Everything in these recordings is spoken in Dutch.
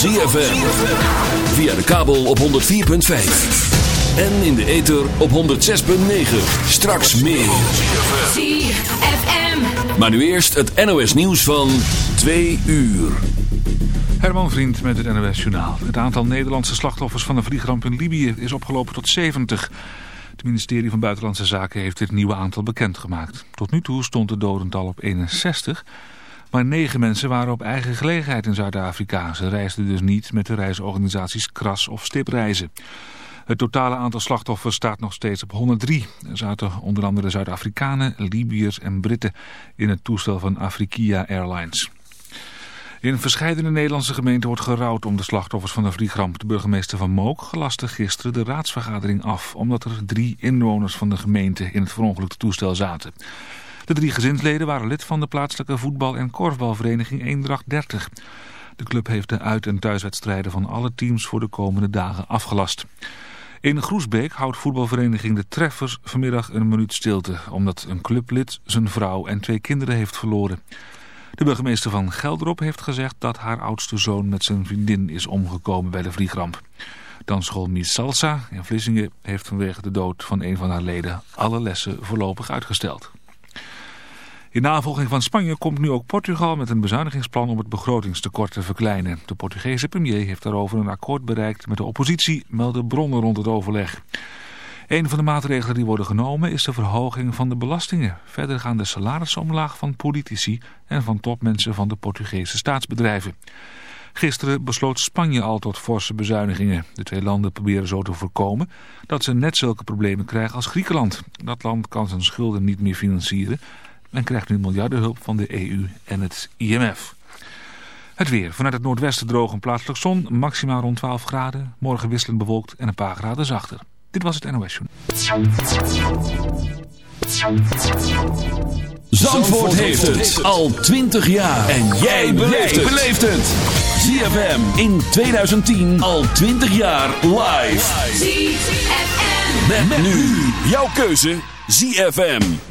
ZFM. Via de kabel op 104.5. En in de ether op 106.9. Straks meer. ZFM. Maar nu eerst het NOS nieuws van 2 uur. Herman Vriend met het NOS Journaal. Het aantal Nederlandse slachtoffers van de vliegramp in Libië is opgelopen tot 70. Het ministerie van Buitenlandse Zaken heeft dit nieuwe aantal bekendgemaakt. Tot nu toe stond het dodental op 61... Maar negen mensen waren op eigen gelegenheid in Zuid-Afrika. Ze reisden dus niet met de reisorganisaties Kras of Stipreizen. Het totale aantal slachtoffers staat nog steeds op 103. Er zaten onder andere Zuid-Afrikanen, Libiërs en Britten in het toestel van Afrikia Airlines. In verschillende Nederlandse gemeenten wordt gerouwd om de slachtoffers van de vliegramp. De burgemeester van Mook gelastte gisteren de raadsvergadering af... omdat er drie inwoners van de gemeente in het verongelukte toestel zaten. De drie gezinsleden waren lid van de plaatselijke voetbal- en korfbalvereniging Eendracht 30. De club heeft de uit- en thuiswedstrijden van alle teams voor de komende dagen afgelast. In Groesbeek houdt voetbalvereniging De Treffers vanmiddag een minuut stilte... omdat een clublid zijn vrouw en twee kinderen heeft verloren. De burgemeester van Gelderop heeft gezegd dat haar oudste zoon met zijn vriendin is omgekomen bij de vliegramp. Dansschool Mies Salsa in Vlissingen heeft vanwege de dood van een van haar leden alle lessen voorlopig uitgesteld. In navolging van Spanje komt nu ook Portugal met een bezuinigingsplan om het begrotingstekort te verkleinen. De Portugese premier heeft daarover een akkoord bereikt met de oppositie, melden bronnen rond het overleg. Een van de maatregelen die worden genomen is de verhoging van de belastingen. Verder gaan de salarissen omlaag van politici en van topmensen van de Portugese staatsbedrijven. Gisteren besloot Spanje al tot forse bezuinigingen. De twee landen proberen zo te voorkomen dat ze net zulke problemen krijgen als Griekenland. Dat land kan zijn schulden niet meer financieren en krijgt nu miljardenhulp van de EU en het IMF. Het weer. Vanuit het noordwesten droog en plaatselijk zon. Maximaal rond 12 graden. Morgen wisselend bewolkt en een paar graden zachter. Dit was het NOS Zandvoort heeft het al 20 jaar. En jij beleeft het. ZFM in 2010 al 20 jaar live. ZFM. Met, nu jouw keuze ZFM.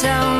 town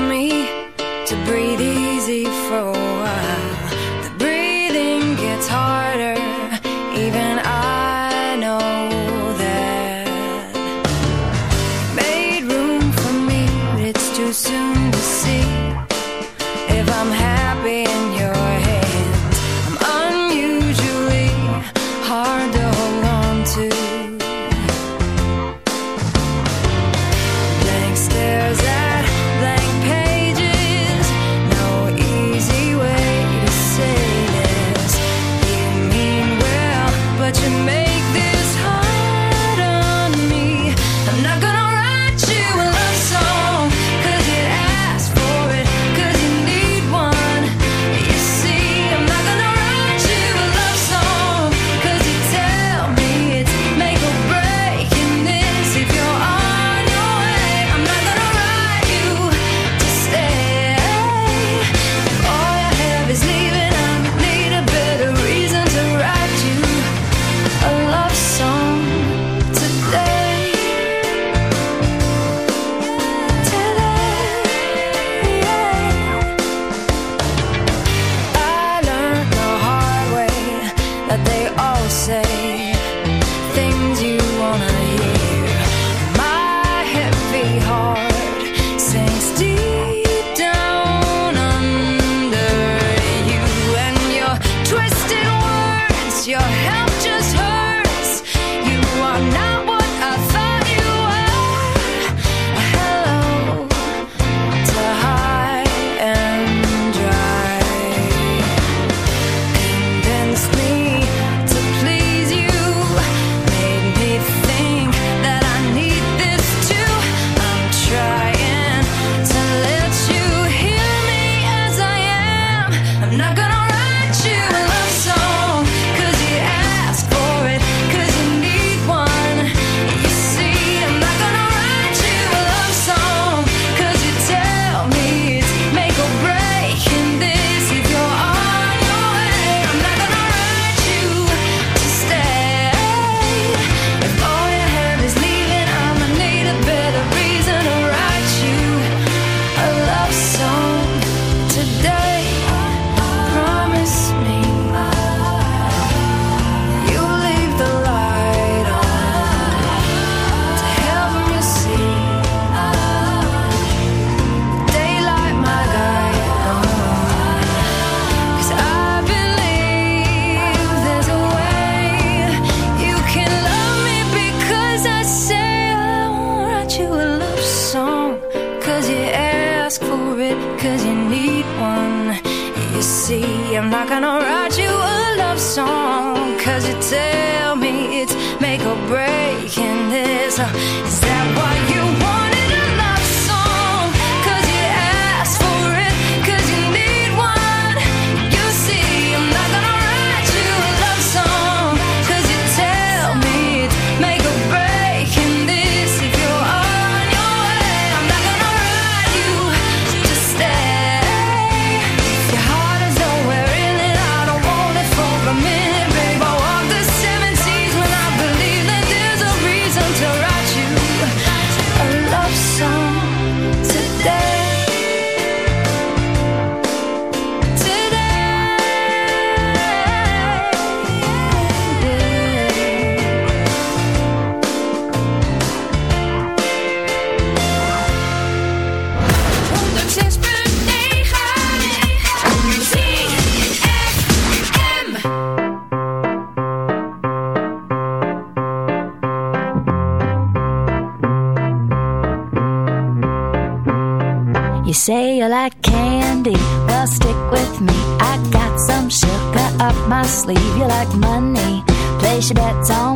she bets on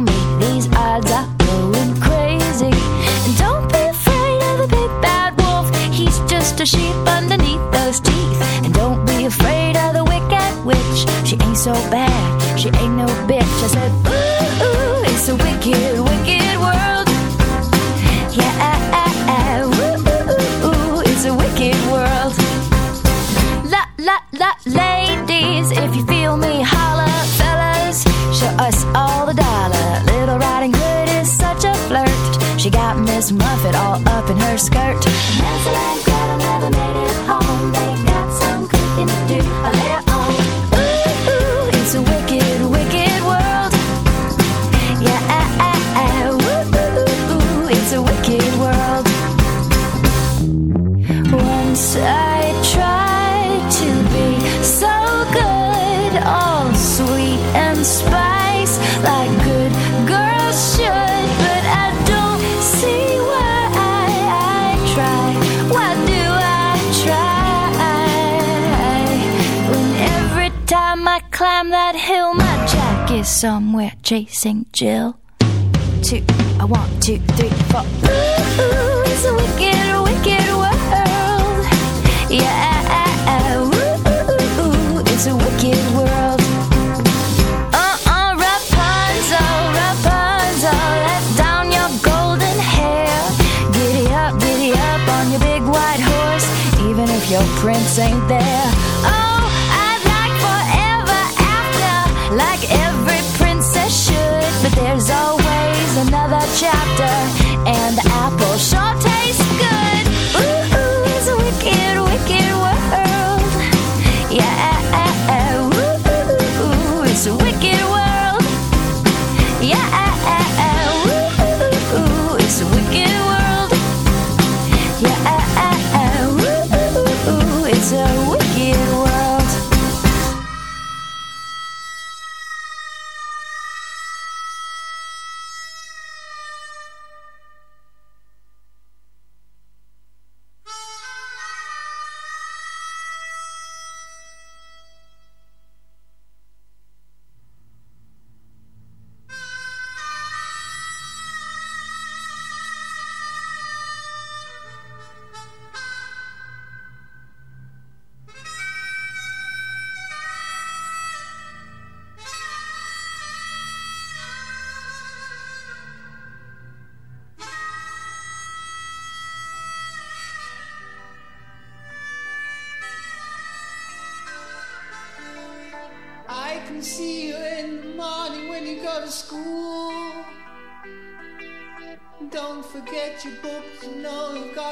is somewhere chasing Jill. Two, I one, two, three, four. Ooh, it's a wicked, wicked world. Yeah. chapter.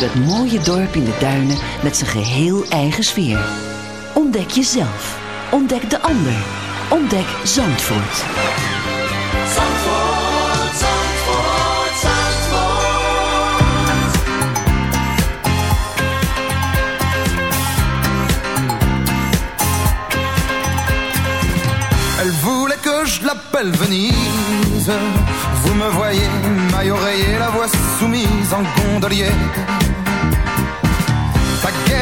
Door dat mooie dorp in de duinen met zijn geheel eigen sfeer. Ontdek jezelf. Ontdek de ander. Ontdek Zandvoort. Zandvoort, Zandvoort, Zandvoort. Elle voulait que je l'appelle Venise Vous me voyez, maille oreiller, la voix soumise en gondolier.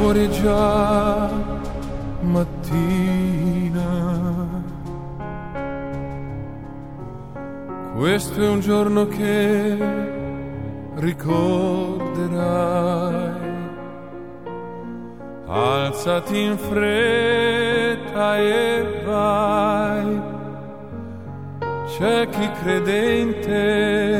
Fuori già mattina. Questo è un giorno che ricorderai. Alzati in fretta e vai. C'è chi credente non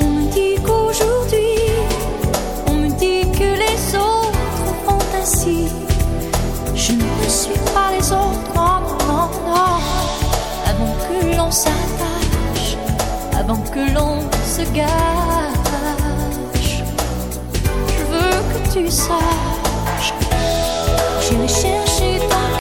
On me dit qu'aujourd'hui, on me dit que les autres font ainsi. Je ne suis pas les autres en bas avant que l'on s'attache Avant que l'on se gâche Je veux que tu saches